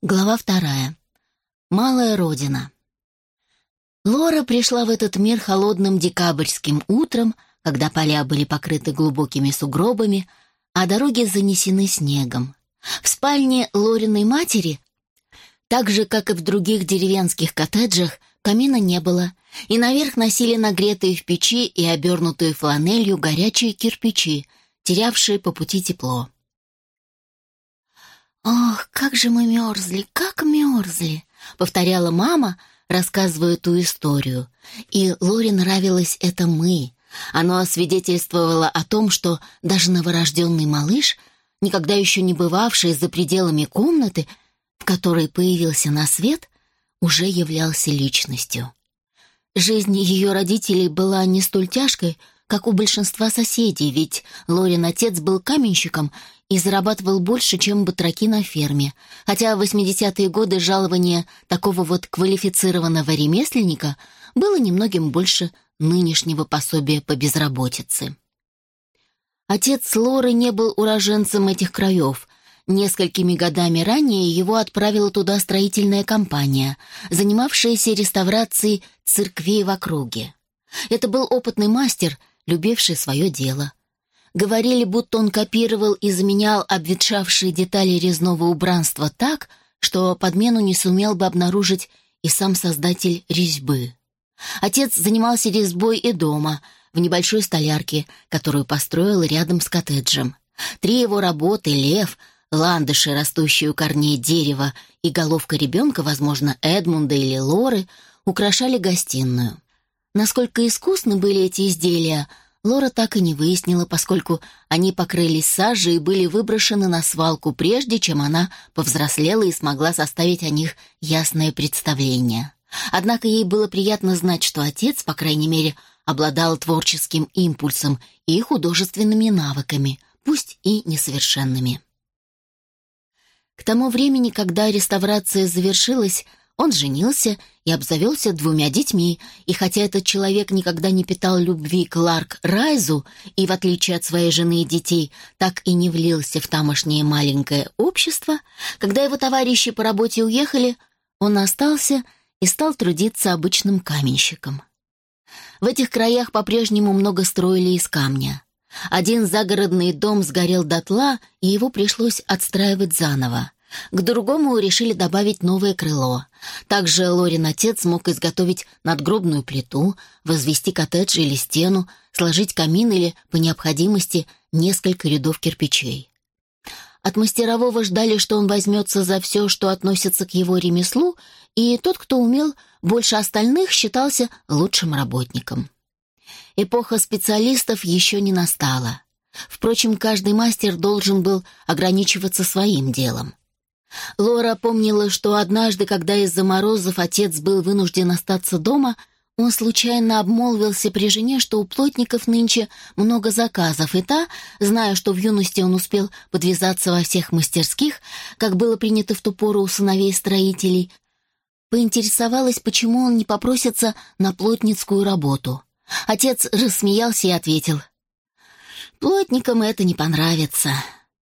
Глава вторая. Малая Родина. Лора пришла в этот мир холодным декабрьским утром, когда поля были покрыты глубокими сугробами, а дороги занесены снегом. В спальне Лориной матери, так же, как и в других деревенских коттеджах, камина не было, и наверх носили нагретые в печи и обернутые фланелью горячие кирпичи, терявшие по пути тепло. «Ох, как же мы мерзли, как мерзли!» — повторяла мама, рассказывая ту историю. И Лоре нравилось это «мы». Оно свидетельствовало о том, что даже новорожденный малыш, никогда еще не бывавший за пределами комнаты, в которой появился на свет, уже являлся личностью. Жизнь ее родителей была не столь тяжкой, как у большинства соседей, ведь Лорин отец был каменщиком и зарабатывал больше, чем батраки на ферме, хотя в 80-е годы жалование такого вот квалифицированного ремесленника было немногим больше нынешнего пособия по безработице. Отец Лоры не был уроженцем этих краев. Несколькими годами ранее его отправила туда строительная компания, занимавшаяся реставрацией церквей в округе. Это был опытный мастер, любивший свое дело. Говорили, будто он копировал и заменял обветшавшие детали резного убранства так, что подмену не сумел бы обнаружить и сам создатель резьбы. Отец занимался резьбой и дома, в небольшой столярке, которую построил рядом с коттеджем. Три его работы — лев, ландыши, растущие у корней дерева, и головка ребенка, возможно, Эдмунда или Лоры, украшали гостиную. Насколько искусны были эти изделия, Лора так и не выяснила, поскольку они покрылись сажей и были выброшены на свалку, прежде чем она повзрослела и смогла составить о них ясное представление. Однако ей было приятно знать, что отец, по крайней мере, обладал творческим импульсом и художественными навыками, пусть и несовершенными. К тому времени, когда реставрация завершилась, он женился и обзавелся двумя детьми, и хотя этот человек никогда не питал любви к Ларк Райзу и, в отличие от своей жены и детей, так и не влился в тамошнее маленькое общество, когда его товарищи по работе уехали, он остался и стал трудиться обычным каменщиком. В этих краях по-прежнему много строили из камня. Один загородный дом сгорел дотла, и его пришлось отстраивать заново. К другому решили добавить новое крыло. Также Лорин отец мог изготовить надгробную плиту, возвести коттедж или стену, сложить камин или, по необходимости, несколько рядов кирпичей. От мастерового ждали, что он возьмется за все, что относится к его ремеслу, и тот, кто умел больше остальных, считался лучшим работником. Эпоха специалистов еще не настала. Впрочем, каждый мастер должен был ограничиваться своим делом. Лора помнила, что однажды, когда из-за морозов отец был вынужден остаться дома, он случайно обмолвился при жене, что у плотников нынче много заказов, и та, зная, что в юности он успел подвязаться во всех мастерских, как было принято в ту пору у сыновей строителей, поинтересовалась, почему он не попросится на плотницкую работу. Отец рассмеялся и ответил, «Плотникам это не понравится.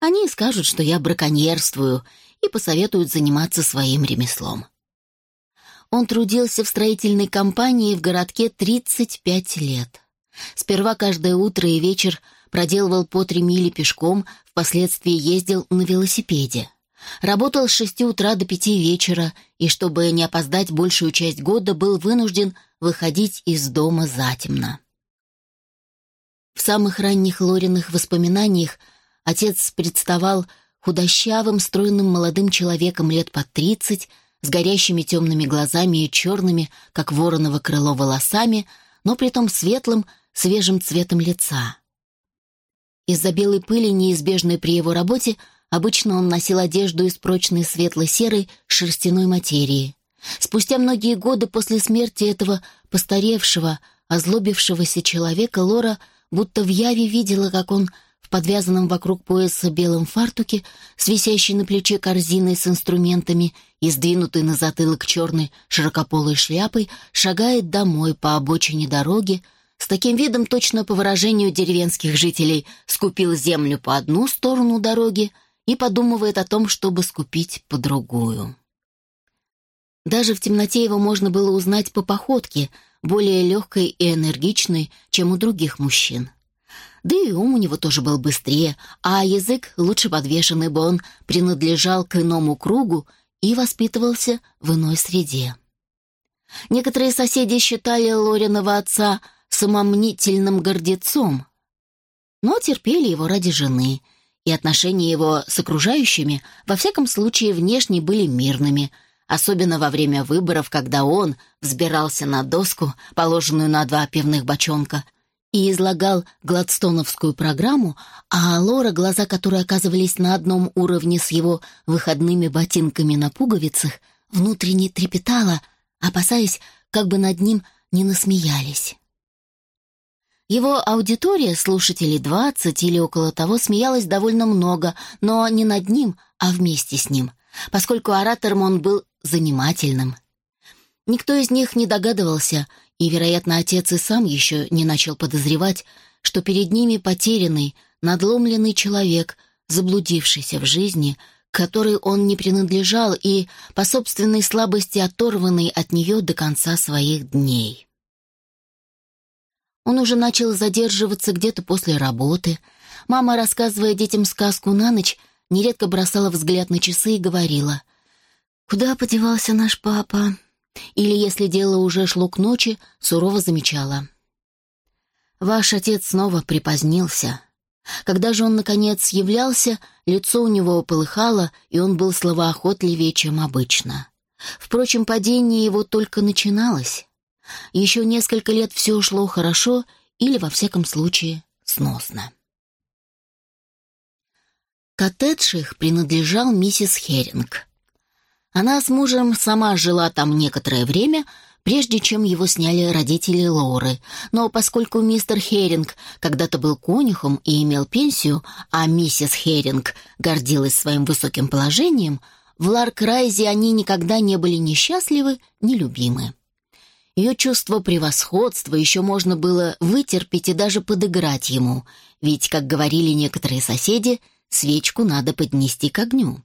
Они скажут, что я браконьерствую, и посоветуют заниматься своим ремеслом. Он трудился в строительной компании в городке 35 лет. Сперва каждое утро и вечер проделывал по три мили пешком, впоследствии ездил на велосипеде. Работал с шести утра до пяти вечера, и чтобы не опоздать большую часть года, был вынужден выходить из дома затемно. В самых ранних Лориных воспоминаниях отец представал худощавым, стройным молодым человеком лет под тридцать, с горящими темными глазами и черными, как вороново крыло, волосами, но при том светлым, свежим цветом лица. Из-за белой пыли, неизбежной при его работе, обычно он носил одежду из прочной светло-серой шерстяной материи. Спустя многие годы после смерти этого постаревшего, озлобившегося человека Лора будто в яве видела, как он в подвязанном вокруг пояса белом фартуке, с висящей на плече корзиной с инструментами и сдвинутой на затылок черной широкополой шляпой, шагает домой по обочине дороги, с таким видом, точно по выражению деревенских жителей, скупил землю по одну сторону дороги и подумывает о том, чтобы скупить по другую. Даже в темноте его можно было узнать по походке, более легкой и энергичной, чем у других мужчин. Да и ум у него тоже был быстрее, а язык лучше подвешен, ибо он принадлежал к иному кругу и воспитывался в иной среде. Некоторые соседи считали Лориного отца самомнительным гордецом, но терпели его ради жены, и отношения его с окружающими, во всяком случае, внешне были мирными, особенно во время выборов, когда он взбирался на доску, положенную на два пивных бочонка, и излагал гладстоновскую программу, а Лора, глаза которой оказывались на одном уровне с его выходными ботинками на пуговицах, внутренне трепетала, опасаясь, как бы над ним не насмеялись. Его аудитория, слушателей двадцать или около того, смеялась довольно много, но не над ним, а вместе с ним, поскольку оратором он был занимательным. Никто из них не догадывался, и, вероятно, отец и сам еще не начал подозревать, что перед ними потерянный, надломленный человек, заблудившийся в жизни, которой он не принадлежал и, по собственной слабости, оторванный от нее до конца своих дней. Он уже начал задерживаться где-то после работы. Мама, рассказывая детям сказку на ночь, нередко бросала взгляд на часы и говорила «Куда подевался наш папа?» Или, если дело уже шло к ночи, сурово замечала «Ваш отец снова припозднился». Когда же он, наконец, являлся, лицо у него полыхало, и он был словоохотливее, чем обычно. Впрочем, падение его только начиналось. Еще несколько лет все шло хорошо или, во всяком случае, сносно. Коттедж их принадлежал миссис Херинг. Она с мужем сама жила там некоторое время, прежде чем его сняли родители Лоры. Но поскольку мистер Херинг когда-то был конюхом и имел пенсию, а миссис Херинг гордилась своим высоким положением, в Ларк-Райзе они никогда не были ни счастливы, ни любимы. Ее чувство превосходства еще можно было вытерпеть и даже подыграть ему, ведь, как говорили некоторые соседи, свечку надо поднести к огню.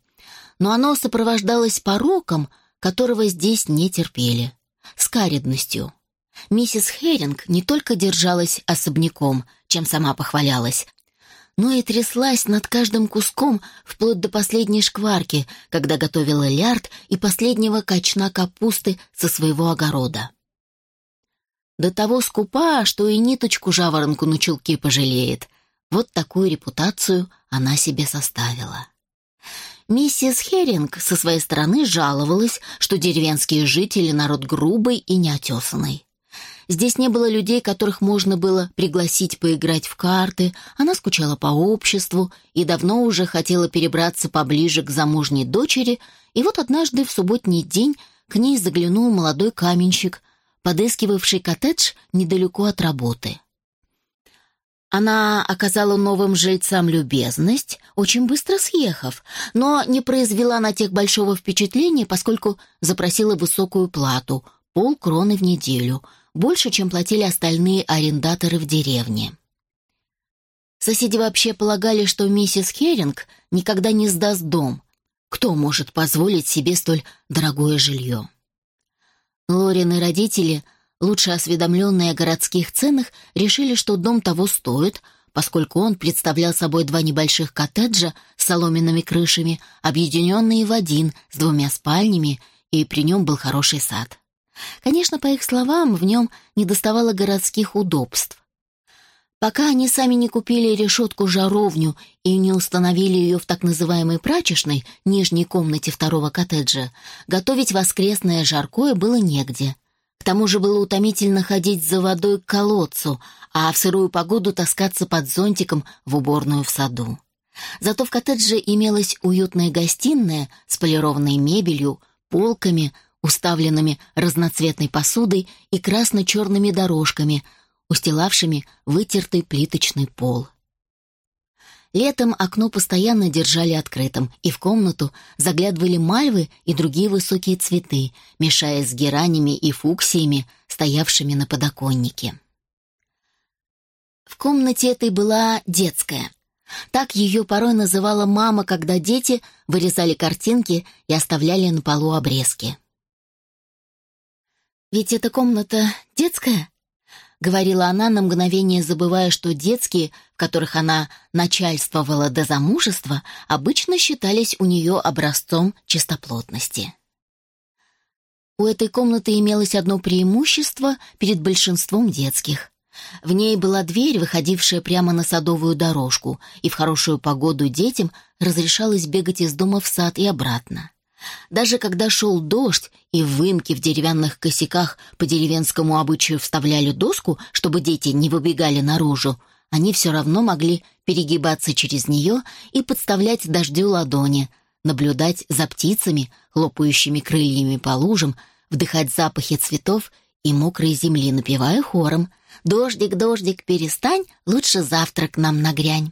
Но оно сопровождалось пороком, которого здесь не терпели — скаредностью. Миссис Херинг не только держалась особняком, чем сама похвалялась, но и тряслась над каждым куском вплоть до последней шкварки, когда готовила лярд и последнего качна капусты со своего огорода. До того скупа, что и ниточку жаворонку на чулке пожалеет. Вот такую репутацию она себе составила. Миссис Херинг со своей стороны жаловалась, что деревенские жители — народ грубый и неотесанный. Здесь не было людей, которых можно было пригласить поиграть в карты, она скучала по обществу и давно уже хотела перебраться поближе к замужней дочери, и вот однажды в субботний день к ней заглянул молодой каменщик — подыскивавший коттедж недалеко от работы. Она оказала новым жильцам любезность, очень быстро съехав, но не произвела на тех большого впечатления, поскольку запросила высокую плату — полкроны в неделю, больше, чем платили остальные арендаторы в деревне. Соседи вообще полагали, что миссис Херинг никогда не сдаст дом. Кто может позволить себе столь дорогое жилье? Лорины родители, лучше осведомленные о городских ценах, решили, что дом того стоит, поскольку он представлял собой два небольших коттеджа с соломенными крышами, объединенные в один, с двумя спальнями, и при нем был хороший сад. Конечно, по их словам, в нем недоставало городских удобств. Пока они сами не купили решетку-жаровню и не установили ее в так называемой прачечной, нижней комнате второго коттеджа, готовить воскресное жаркое было негде. К тому же было утомительно ходить за водой к колодцу, а в сырую погоду таскаться под зонтиком в уборную в саду. Зато в коттедже имелась уютная гостиная с полированной мебелью, полками, уставленными разноцветной посудой и красно-черными дорожками – устилавшими вытертый плиточный пол. Летом окно постоянно держали открытым, и в комнату заглядывали мальвы и другие высокие цветы, мешая с геранями и фуксиями, стоявшими на подоконнике. В комнате этой была детская. Так ее порой называла мама, когда дети вырезали картинки и оставляли на полу обрезки. «Ведь эта комната детская?» — говорила она на мгновение, забывая, что детские, в которых она начальствовала до замужества, обычно считались у нее образцом чистоплотности. У этой комнаты имелось одно преимущество перед большинством детских. В ней была дверь, выходившая прямо на садовую дорожку, и в хорошую погоду детям разрешалось бегать из дома в сад и обратно. Даже когда шел дождь, и в выемки в деревянных косяках по деревенскому обычаю вставляли доску, чтобы дети не выбегали наружу, они все равно могли перегибаться через нее и подставлять дождю ладони — наблюдать за птицами, хлопающими крыльями по лужам, вдыхать запахи цветов и мокрой земли, напевая хором «Дождик, дождик, перестань, лучше завтрак нам нагрянь».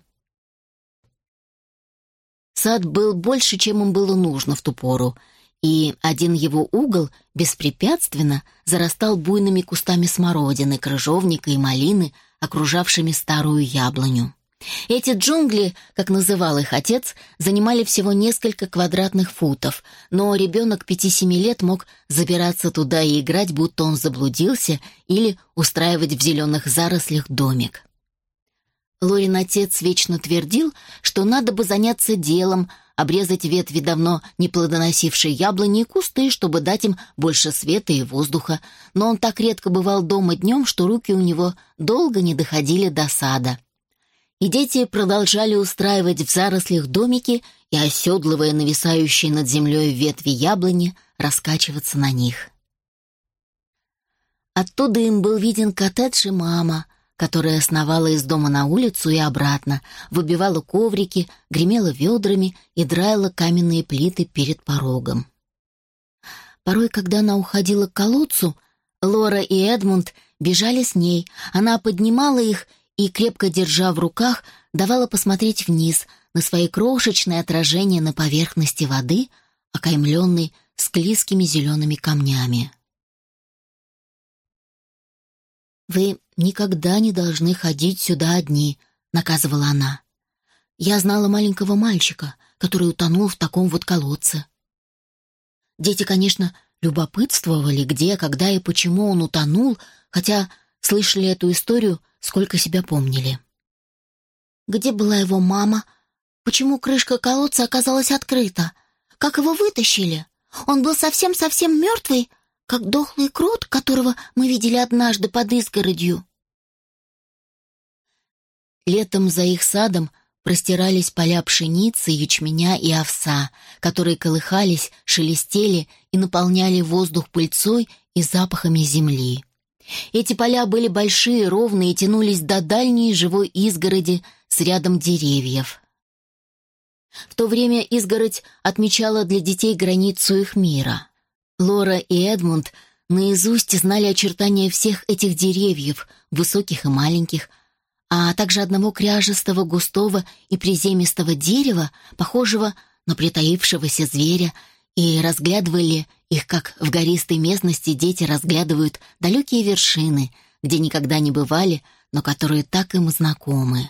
Сад был больше, чем им было нужно в ту пору, и один его угол беспрепятственно зарастал буйными кустами смородины, крыжовника и малины, окружавшими старую яблоню. Эти джунгли, как называл их отец, занимали всего несколько квадратных футов, но ребенок пяти-семи лет мог забираться туда и играть, будто он заблудился, или устраивать в зеленых зарослях домик. Лорин отец вечно твердил, что надо бы заняться делом, обрезать ветви давно не плодоносившей яблони и кусты, чтобы дать им больше света и воздуха, но он так редко бывал дома днем, что руки у него долго не доходили до сада и дети продолжали устраивать в зарослях домики и, оседлывая нависающие над землей ветви яблони, раскачиваться на них. Оттуда им был виден коттедж и мама, которая сновала из дома на улицу и обратно, выбивала коврики, гремела ведрами и драила каменные плиты перед порогом. Порой, когда она уходила к колодцу, Лора и Эдмунд бежали с ней, она поднимала их и, крепко держа в руках, давала посмотреть вниз на свои крошечные отражения на поверхности воды, окаймленной склизкими зелеными камнями. «Вы никогда не должны ходить сюда одни», — наказывала она. «Я знала маленького мальчика, который утонул в таком вот колодце». Дети, конечно, любопытствовали, где, когда и почему он утонул, хотя слышали эту историю сколько себя помнили. Где была его мама? Почему крышка колодца оказалась открыта? Как его вытащили? Он был совсем-совсем мертвый, как дохлый крот, которого мы видели однажды под изгородью. Летом за их садом простирались поля пшеницы, ячменя и овса, которые колыхались, шелестели и наполняли воздух пыльцой и запахами земли. Эти поля были большие, ровные и тянулись до дальней живой изгороди с рядом деревьев. В то время изгородь отмечала для детей границу их мира. Лора и Эдмунд наизусть знали очертания всех этих деревьев, высоких и маленьких, а также одного кряжестого, густого и приземистого дерева, похожего на притаившегося зверя, и разглядывали их, как в гористой местности дети разглядывают далекие вершины, где никогда не бывали, но которые так им знакомы.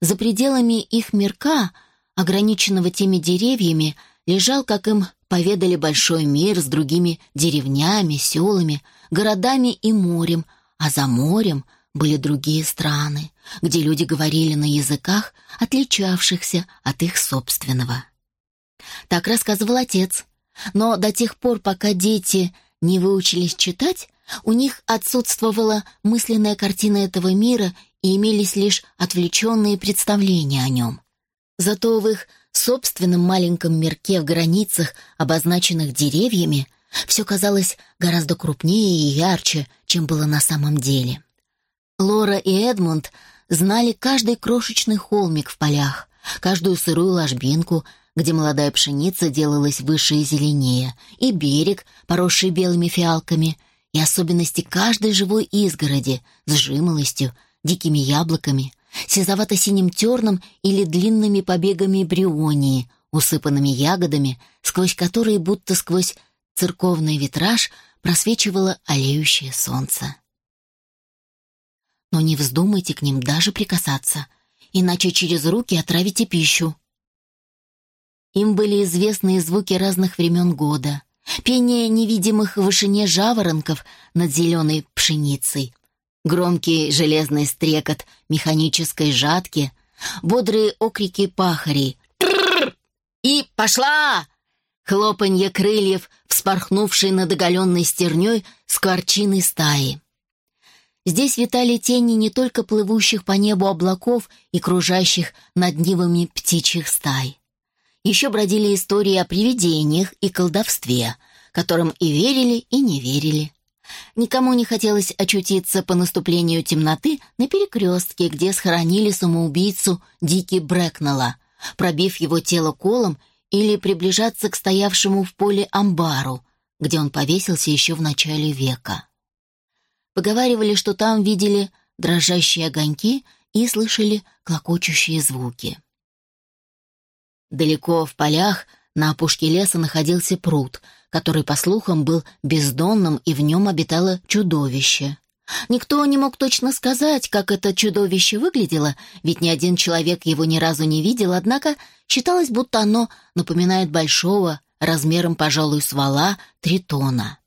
За пределами их мирка, ограниченного теми деревьями, лежал, как им поведали, большой мир с другими деревнями, селами, городами и морем, а за морем были другие страны, где люди говорили на языках, отличавшихся от их собственного. Так рассказывал отец. Но до тех пор, пока дети не выучились читать, у них отсутствовала мысленная картина этого мира и имелись лишь отвлеченные представления о нем. Зато в их собственном маленьком мирке в границах, обозначенных деревьями, все казалось гораздо крупнее и ярче, чем было на самом деле. Лора и Эдмунд знали каждый крошечный холмик в полях, каждую сырую ложбинку, где молодая пшеница делалась выше и зеленее, и берег, поросший белыми фиалками, и особенности каждой живой изгороди с жимолостью, дикими яблоками, сизовато-синим терном или длинными побегами брионии, усыпанными ягодами, сквозь которые будто сквозь церковный витраж просвечивало олеющее солнце. Но не вздумайте к ним даже прикасаться, иначе через руки отравите пищу. Им были известны звуки разных времен года, пение невидимых в вышине жаворонков над зеленой пшеницей, громкий железный стрекот механической жатки, бодрые окрики пахарей. «И пошла!» Хлопанье крыльев, вспорхнувшей над оголенной стерней скворчиной стаи. Здесь витали тени не только плывущих по небу облаков и кружащих над нивами птичьих стай. Еще бродили истории о привидениях и колдовстве, которым и верили, и не верили. Никому не хотелось очутиться по наступлению темноты на перекрестке, где схоронили самоубийцу Дики Брэкнелла, пробив его тело колом или приближаться к стоявшему в поле амбару, где он повесился еще в начале века. Поговаривали, что там видели дрожащие огоньки и слышали клокочущие звуки. Далеко в полях на опушке леса находился пруд, который, по слухам, был бездонным, и в нем обитало чудовище. Никто не мог точно сказать, как это чудовище выглядело, ведь ни один человек его ни разу не видел, однако считалось, будто оно напоминает большого, размером, пожалуй, ствола, тритона.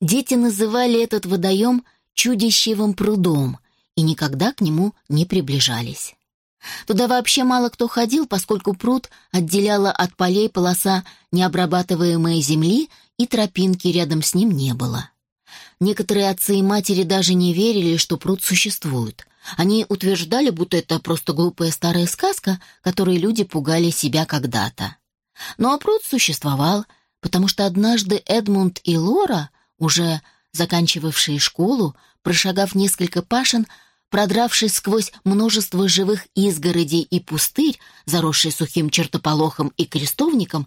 Дети называли этот водоем чудищевым прудом и никогда к нему не приближались. Туда вообще мало кто ходил, поскольку пруд отделяла от полей полоса необрабатываемой земли, и тропинки рядом с ним не было. Некоторые отцы и матери даже не верили, что пруд существует. Они утверждали, будто это просто глупая старая сказка, которой люди пугали себя когда-то. Но пруд существовал, потому что однажды Эдмунд и Лора, уже заканчивавшие школу, прошагав несколько пашин, продравшись сквозь множество живых изгородей и пустырь, заросший сухим чертополохом и крестовником,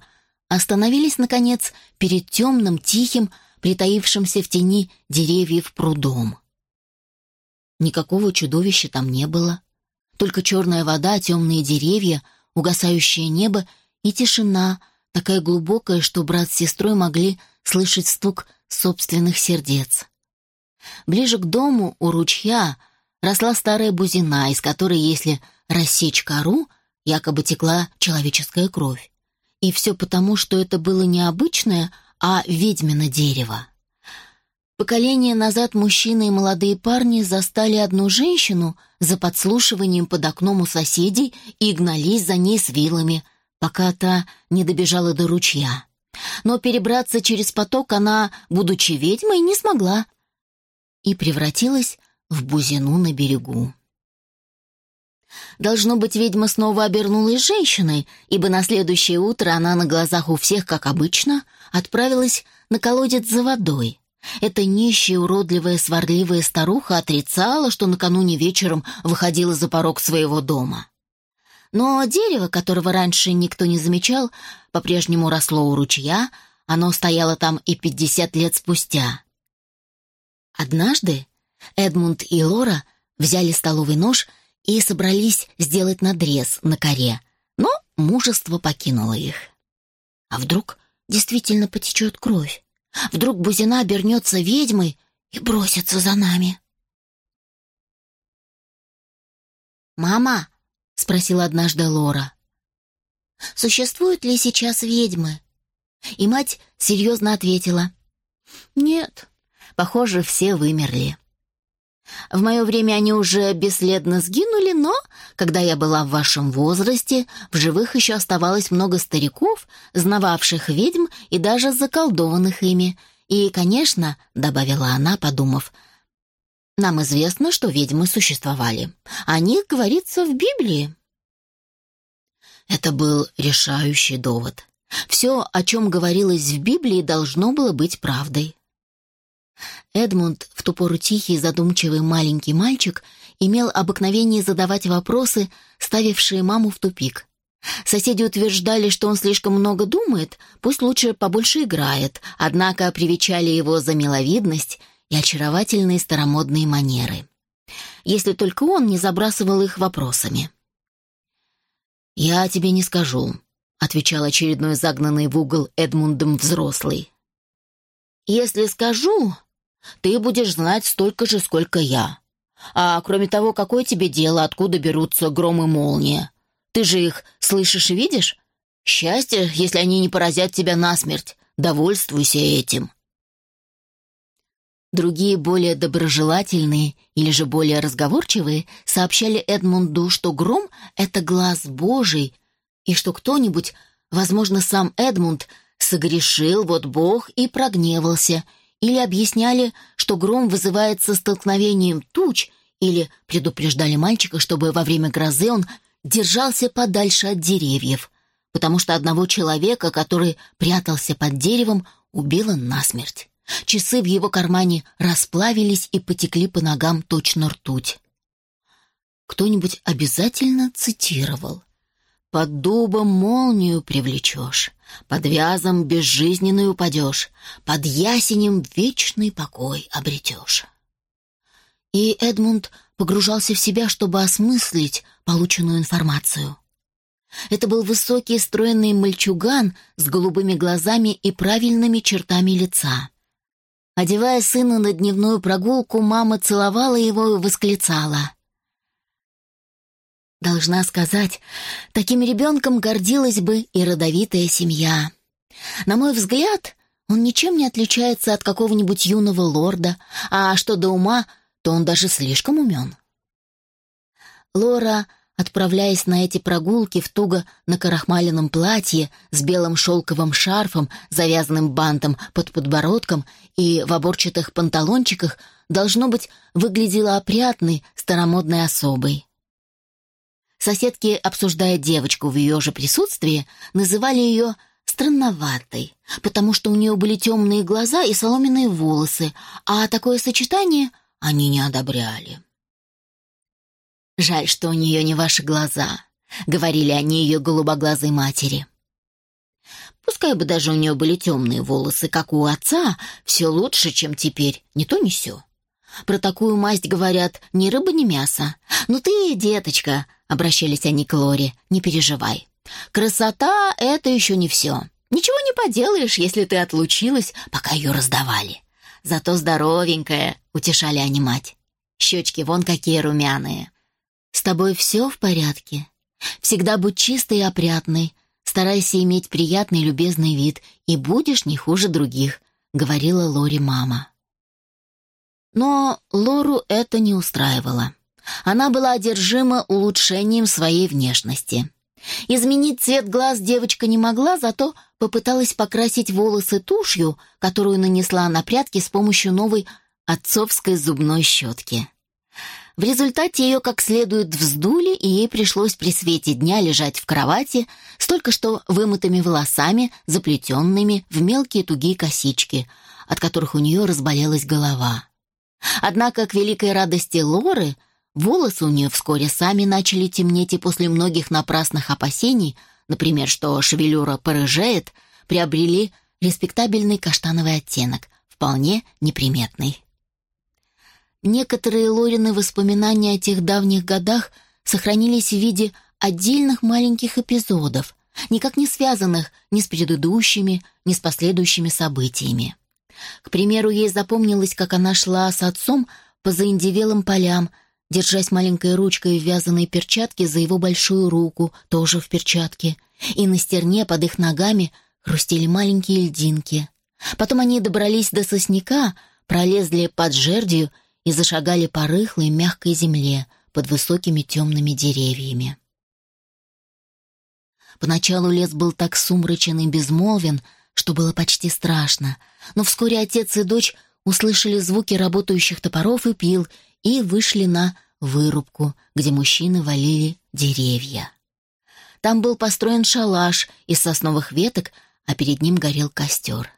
остановились, наконец, перед темным, тихим, притаившимся в тени деревьев прудом. Никакого чудовища там не было. Только черная вода, темные деревья, угасающее небо и тишина, такая глубокая, что брат с сестрой могли слышать стук собственных сердец. Ближе к дому, у ручья, росла старая бузина, из которой, если рассечь кору, якобы текла человеческая кровь. И все потому, что это было не обычное, а ведьмино дерево. Поколение назад мужчины и молодые парни застали одну женщину за подслушиванием под окном у соседей и гнались за ней с вилами, пока та не добежала до ручья. Но перебраться через поток она, будучи ведьмой, не смогла и превратилась в бузину на берегу. Должно быть, ведьма снова обернулась женщиной, ибо на следующее утро она на глазах у всех, как обычно, отправилась на колодец за водой. Эта нищая, уродливая, сварливая старуха отрицала, что накануне вечером выходила за порог своего дома. Но дерево, которого раньше никто не замечал, по-прежнему росло у ручья, оно стояло там и пятьдесят лет спустя. Однажды Эдмунд и Лора взяли столовый нож и собрались сделать надрез на коре, но мужество покинуло их. А вдруг действительно потечет кровь? Вдруг Бузина обернется ведьмой и бросится за нами? «Мама?» — спросила однажды Лора. «Существуют ли сейчас ведьмы?» И мать серьезно ответила. «Нет, похоже, все вымерли». В мое время они уже бесследно сгинули, но, когда я была в вашем возрасте, в живых еще оставалось много стариков, знававших ведьм и даже заколдованных ими. И, конечно, — добавила она, подумав, — нам известно, что ведьмы существовали. О них говорится в Библии. Это был решающий довод. Все, о чем говорилось в Библии, должно было быть правдой. Эдмунд, в ту пору тихий, задумчивый маленький мальчик, имел обыкновение задавать вопросы, ставившие маму в тупик. Соседи утверждали, что он слишком много думает, пусть лучше побольше играет, однако привечали его за миловидность и очаровательные старомодные манеры. Если только он не забрасывал их вопросами. «Я тебе не скажу», — отвечал очередной загнанный в угол Эдмундом взрослый. «Если скажу, ты будешь знать столько же, сколько я. А кроме того, какое тебе дело, откуда берутся гром и молния? Ты же их слышишь и видишь? Счастье, если они не поразят тебя насмерть. довольствуйся этим». Другие, более доброжелательные или же более разговорчивые, сообщали Эдмунду, что гром — это глаз Божий, и что кто-нибудь, возможно, сам Эдмунд, согрешил, вот Бог и прогневался, или объясняли, что гром вызывается столкновением туч, или предупреждали мальчика, чтобы во время грозы он держался подальше от деревьев, потому что одного человека, который прятался под деревом, убило насмерть. Часы в его кармане расплавились и потекли по ногам точно ртуть. Кто-нибудь обязательно цитировал. «Под дубом молнию привлечешь, под вязом безжизненный упадешь, под ясенем вечный покой обретешь». И Эдмунд погружался в себя, чтобы осмыслить полученную информацию. Это был высокий стройный мальчуган с голубыми глазами и правильными чертами лица. Одевая сына на дневную прогулку, мама целовала его и восклицала. Должна сказать, таким ребенком гордилась бы и родовитая семья. На мой взгляд, он ничем не отличается от какого-нибудь юного лорда, а что до ума, то он даже слишком умен. Лора отправляясь на эти прогулки в туго накарахмаленном платье с белым шелковым шарфом, завязанным бантом под подбородком и в оборчатых панталончиках, должно быть, выглядела опрятной, старомодной особой. Соседки, обсуждая девочку в ее же присутствии, называли ее странноватой, потому что у нее были темные глаза и соломенные волосы, а такое сочетание они не одобряли. Жаль, что у нее не ваши глаза», — говорили они ее голубоглазой матери. Пускай бы даже у нее были темные волосы, как у отца, все лучше, чем теперь, не то не сё. Про такую масть говорят ни рыба, ни мясо. «Ну ты, деточка», — обращались они к Лоре, — «не переживай. Красота — это еще не все. Ничего не поделаешь, если ты отлучилась, пока ее раздавали. Зато здоровенькая», — утешали они мать. «Щечки вон какие румяные». «С тобой все в порядке? Всегда будь чистой и опрятной, старайся иметь приятный любезный вид, и будешь не хуже других», — говорила Лори мама. Но Лору это не устраивало. Она была одержима улучшением своей внешности. Изменить цвет глаз девочка не могла, зато попыталась покрасить волосы тушью, которую нанесла на прядки с помощью новой отцовской зубной щетки. В результате ее как следует вздули, и ей пришлось при свете дня лежать в кровати с только что вымытыми волосами, заплетенными в мелкие тугие косички, от которых у нее разболелась голова. Однако, к великой радости Лоры, волосы у нее вскоре сами начали темнеть, и после многих напрасных опасений, например, что шевелюра порыжеет, приобрели респектабельный каштановый оттенок, вполне неприметный. Некоторые Лорины воспоминания о тех давних годах сохранились в виде отдельных маленьких эпизодов, никак не связанных ни с предыдущими, ни с последующими событиями. К примеру, ей запомнилось, как она шла с отцом по заиндевелым полям, держась маленькой ручкой в вязаной перчатке за его большую руку, тоже в перчатке, и на стерне под их ногами хрустели маленькие льдинки. Потом они добрались до сосняка, пролезли под жердью и зашагали по рыхлой мягкой земле под высокими темными деревьями. Поначалу лес был так сумрачен и безмолвен, что было почти страшно, но вскоре отец и дочь услышали звуки работающих топоров и пил и вышли на вырубку, где мужчины валили деревья. Там был построен шалаш из сосновых веток, а перед ним горел костер.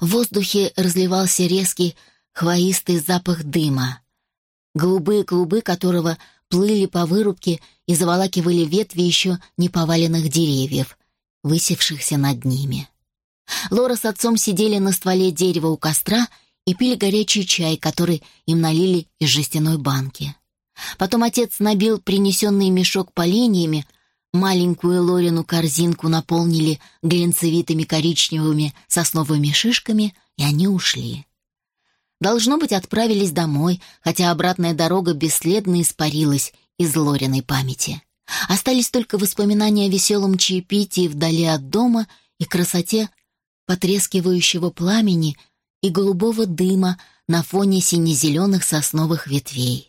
В воздухе разливался резкий хвоистый запах дыма. Голубые клубы которого плыли по вырубке и заволакивали ветви еще не поваленных деревьев, высевшихся над ними. Лора с отцом сидели на стволе дерева у костра и пили горячий чай, который им налили из жестяной банки. Потом отец набил принесенный мешок поленьями, маленькую Лорину корзинку наполнили глинцевитыми коричневыми сосновыми шишками, и они ушли. Должно быть, отправились домой, хотя обратная дорога бесследно испарилась из Лориной памяти. Остались только воспоминания о веселом чаепитии вдали от дома и красоте потрескивающего пламени и голубого дыма на фоне сине-зеленых сосновых ветвей.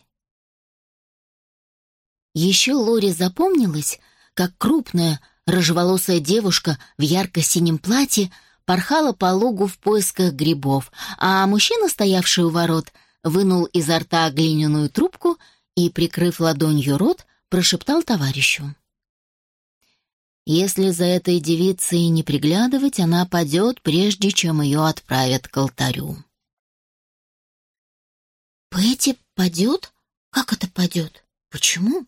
Еще Лори запомнилась, как крупная, рыжеволосая девушка в ярко-синем платье порхала по лугу в поисках грибов, а мужчина, стоявший у ворот, вынул изо рта глиняную трубку и, прикрыв ладонью рот, прошептал товарищу. «Если за этой девицей не приглядывать, она падет, прежде чем ее отправят к алтарю». «Пэти падет? Как это падет? Почему?»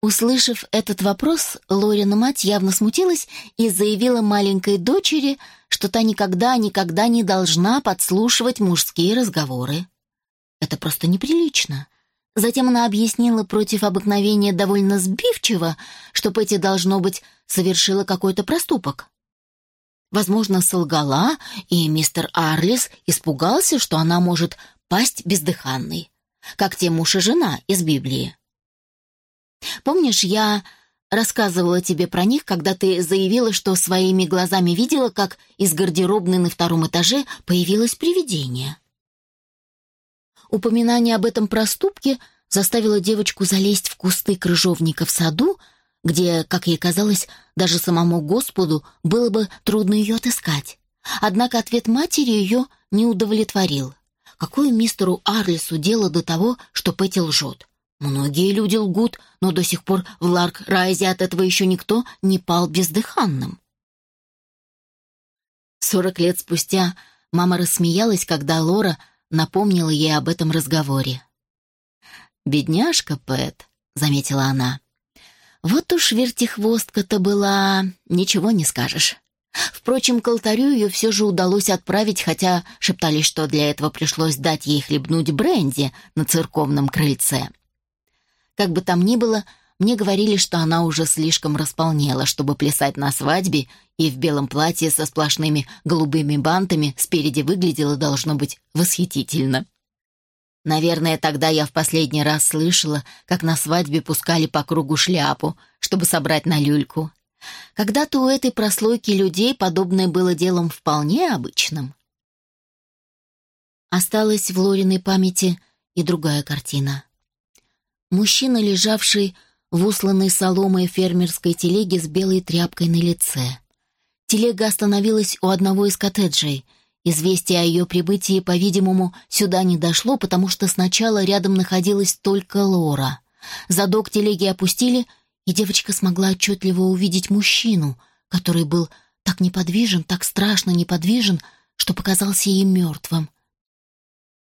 Услышав этот вопрос, Лорина мать явно смутилась и заявила маленькой дочери, что та никогда-никогда не должна подслушивать мужские разговоры. Это просто неприлично. Затем она объяснила против обыкновения довольно сбивчиво, что Петти, должно быть, совершила какой-то проступок. Возможно, солгала, и мистер Арлис испугался, что она может пасть бездыханной, как те муж и жена из Библии. Помнишь, я рассказывала тебе про них, когда ты заявила, что своими глазами видела, как из гардеробной на втором этаже появилось привидение? Упоминание об этом проступке заставило девочку залезть в кусты крыжовника в саду, где, как ей казалось, даже самому Господу было бы трудно ее отыскать. Однако ответ матери ее не удовлетворил. Какое мистеру Арлису дело до того, что Петти лжет? Многие люди лгут, но до сих пор в Ларк-Райзе от этого еще никто не пал бездыханным. Сорок лет спустя мама рассмеялась, когда Лора напомнила ей об этом разговоре. «Бедняжка Пэт», — заметила она. «Вот уж вертихвостка-то была, ничего не скажешь». Впрочем, к алтарю ее все же удалось отправить, хотя шептались, что для этого пришлось дать ей хлебнуть бренди на церковном крыльце. Как бы там ни было, мне говорили, что она уже слишком располнела, чтобы плясать на свадьбе, и в белом платье со сплошными голубыми бантами спереди выглядела, должно быть, восхитительно. Наверное, тогда я в последний раз слышала, как на свадьбе пускали по кругу шляпу, чтобы собрать на люльку. Когда-то у этой прослойки людей подобное было делом вполне обычным. Осталась в Лориной памяти и другая картина. Мужчина, лежавший в усланной соломой фермерской телеге с белой тряпкой на лице. Телега остановилась у одного из коттеджей. Известие о ее прибытии, по-видимому, сюда не дошло, потому что сначала рядом находилась только Лора. Задок телеги опустили, и девочка смогла отчетливо увидеть мужчину, который был так неподвижен, так страшно неподвижен, что показался ей мертвым.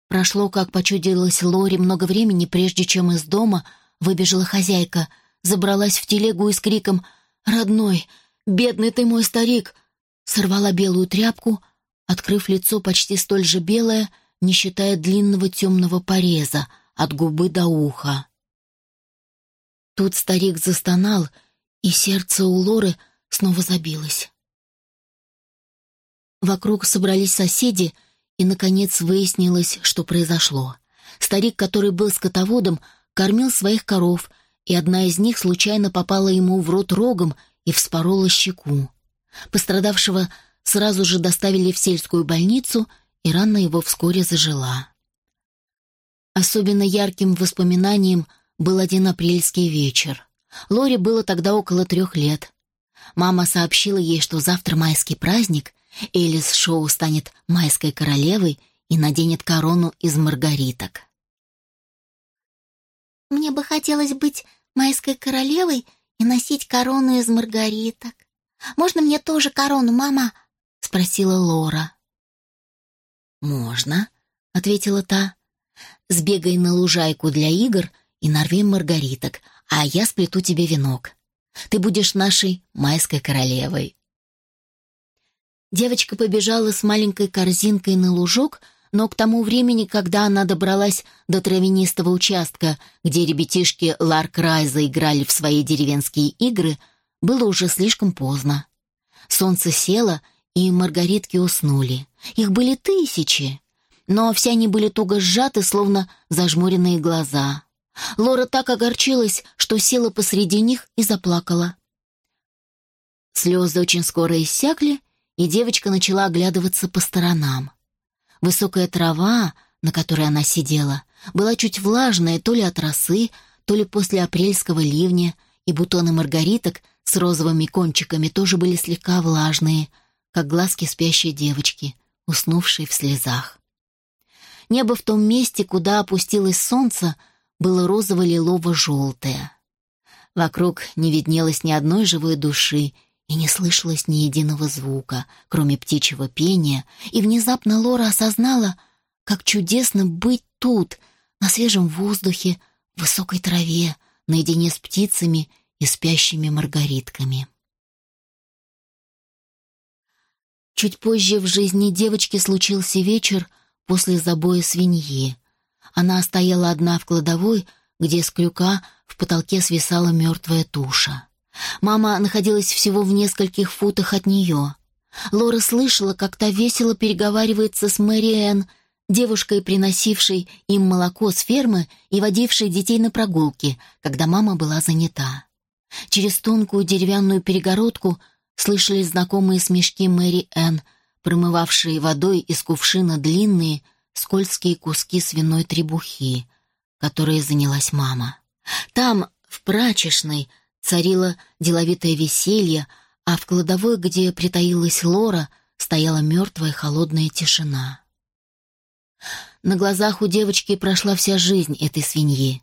Прошло, как почудилось Лори, много времени, прежде чем из дома выбежала хозяйка, забралась в телегу и с криком «Родной, бедный ты мой старик!» сорвала белую тряпку, открыв лицо почти столь же белое, не считая длинного темного пореза от губы до уха. Тут старик застонал, и сердце у Лоры снова забилось. Вокруг собрались соседи — и, наконец, выяснилось, что произошло. Старик, который был скотоводом, кормил своих коров, и одна из них случайно попала ему в рот рогом и вспорола щеку. Пострадавшего сразу же доставили в сельскую больницу, и рана его вскоре зажила. Особенно ярким воспоминанием был один апрельский вечер. Лоре было тогда около трех лет. Мама сообщила ей, что завтра майский праздник, Элис Шоу станет майской королевой и наденет корону из маргариток. «Мне бы хотелось быть майской королевой и носить корону из маргариток. Можно мне тоже корону, мама?» — спросила Лора. «Можно», — ответила та. «Сбегай на лужайку для игр и нарви маргариток, а я сплету тебе венок. Ты будешь нашей майской королевой». Девочка побежала с маленькой корзинкой на лужок, но к тому времени, когда она добралась до травянистого участка, где ребятишки Ларк Райза играли в свои деревенские игры, было уже слишком поздно. Солнце село, и маргаритки уснули. Их были тысячи, но все они были туго сжаты, словно зажмуренные глаза. Лора так огорчилась, что села посреди них и заплакала. Слезы очень скоро иссякли, и девочка начала оглядываться по сторонам. Высокая трава, на которой она сидела, была чуть влажная то ли от росы, то ли после апрельского ливня, и бутоны маргариток с розовыми кончиками тоже были слегка влажные, как глазки спящей девочки, уснувшей в слезах. Небо в том месте, куда опустилось солнце, было розово-лилово-желтое. Вокруг не виднелось ни одной живой души и не слышалось ни единого звука, кроме птичьего пения, и внезапно Лора осознала, как чудесно быть тут, на свежем воздухе, в высокой траве, наедине с птицами и спящими маргаритками. Чуть позже в жизни девочки случился вечер после забоя свиньи. Она стояла одна в кладовой, где с крюка в потолке свисала мертвая туша. Мама находилась всего в нескольких футах от нее. Лора слышала, как та весело переговаривается с Мэри Энн, девушкой, приносившей им молоко с фермы и водившей детей на прогулки, когда мама была занята. Через тонкую деревянную перегородку слышались знакомые смешки Мэри Энн, промывавшие водой из кувшина длинные, скользкие куски свиной требухи, которой занялась мама. Там, в прачечной, царило деловитое веселье, а в кладовой, где притаилась Лора, стояла мертвая холодная тишина. На глазах у девочки прошла вся жизнь этой свиньи.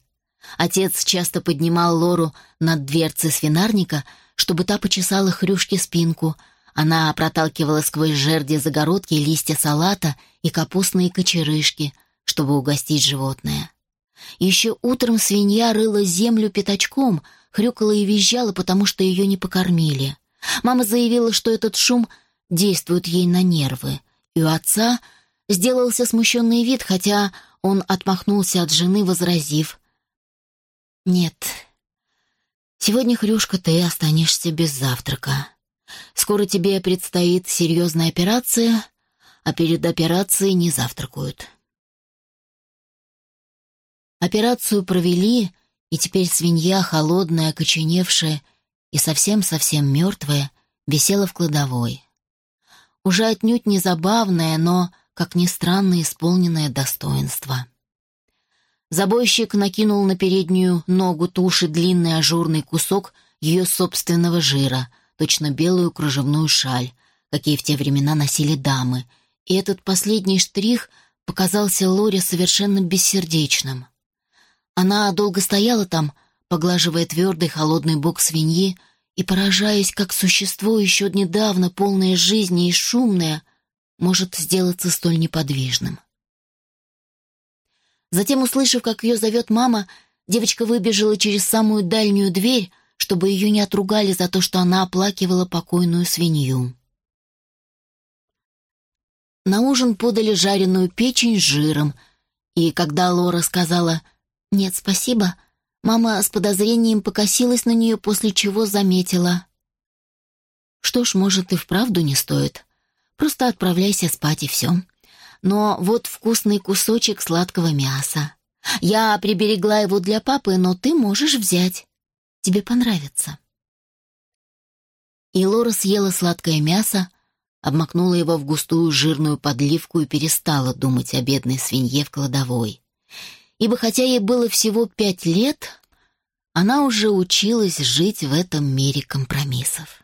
Отец часто поднимал Лору над дверцей свинарника, чтобы та почесала хрюшке спинку. Она проталкивала сквозь жерди загородки листья салата и капустные кочерышки, чтобы угостить животное. Еще утром свинья рыла землю пятачком, хрюкала и визжала, потому что ее не покормили. Мама заявила, что этот шум действует ей на нервы, и у отца сделался смущенный вид, хотя он отмахнулся от жены, возразив. «Нет, сегодня, Хрюшка, ты останешься без завтрака. Скоро тебе предстоит серьезная операция, а перед операцией не завтракают». Операцию провели, и теперь свинья, холодная, окоченевшая и совсем-совсем мертвая, висела в кладовой. Уже отнюдь не забавная, но, как ни странно, исполненное достоинство. Забойщик накинул на переднюю ногу туши длинный ажурный кусок ее собственного жира, точно белую кружевную шаль, какие в те времена носили дамы, и этот последний штрих показался Лоре совершенно бессердечным. Она долго стояла там, поглаживая твердый холодный бок свиньи и поражаясь, как существо еще недавно полное жизни и шумное может сделаться столь неподвижным. Затем, услышав, как ее зовет мама, девочка выбежала через самую дальнюю дверь, чтобы ее не отругали за то, что она оплакивала покойную свинью. На ужин подали жареную печень с жиром, и когда Лора сказала «Нет, спасибо». Мама с подозрением покосилась на нее, после чего заметила. «Что ж, может, и вправду не стоит. Просто отправляйся спать и все. Но вот вкусный кусочек сладкого мяса. Я приберегла его для папы, но ты можешь взять. Тебе понравится». И Лора съела сладкое мясо, обмакнула его в густую жирную подливку и перестала думать о бедной свинье в кладовой ибо хотя ей было всего пять лет, она уже училась жить в этом мире компромиссов.